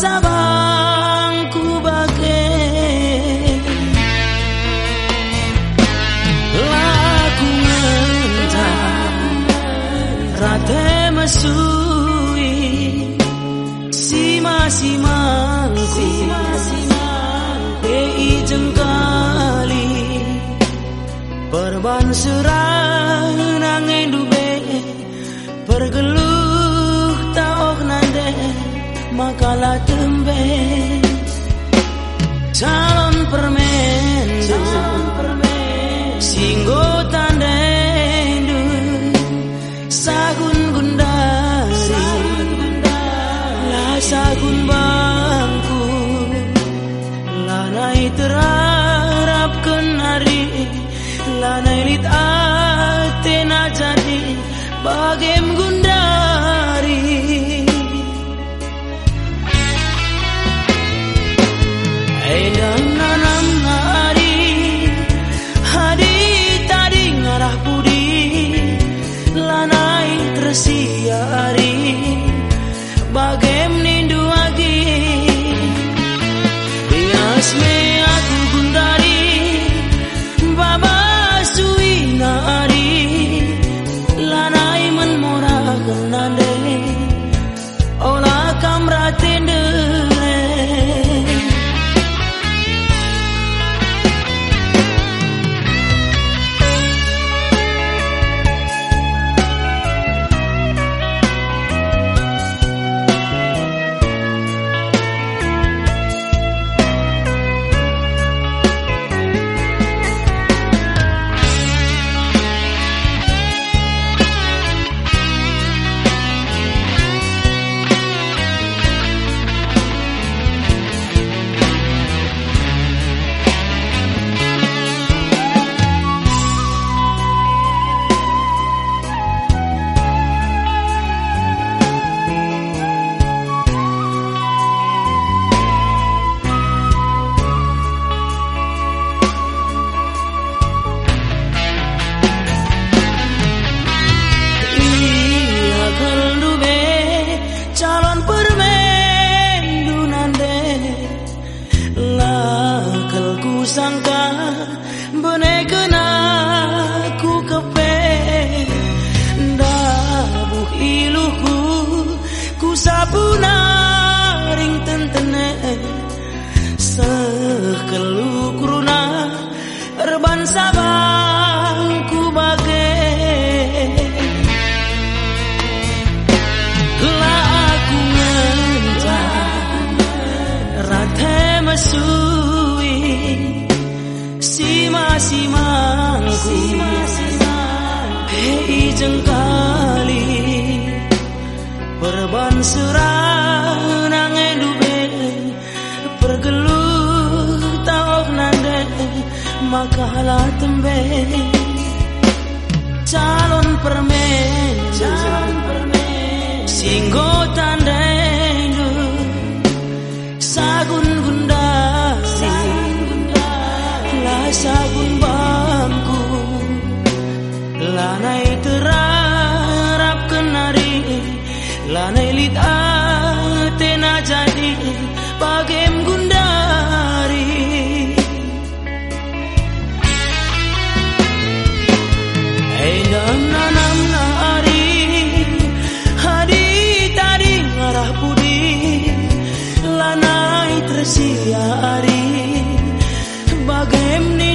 sabang ku bage Laku ngentah rate mesui Sima simangku Dei jengkali Perban serang nangin dube Pergeluh Makalah sangka bene kena ku kepe Dabuh iluku ku sabuna ring tentene. Sekelu kuruna reban sabang perban serang nangen dube pergeluh taok nande makalah tembe. Calon permen calon permen singgo tandendu sagun gundasi la sagun bangku. Lanai terarap Lanailit atin tena jadi pagim gundari. Hey nam na nam na ari Hadi tadi ngarah budi. Lanai tersia ari Bagim ni